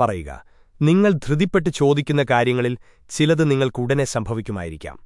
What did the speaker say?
പറയുക നിങ്ങൾ ധൃതിപ്പെട്ട് ചോദിക്കുന്ന കാര്യങ്ങളിൽ ചിലത് നിങ്ങൾക്കുടനെ സംഭവിക്കുമായിരിക്കാം.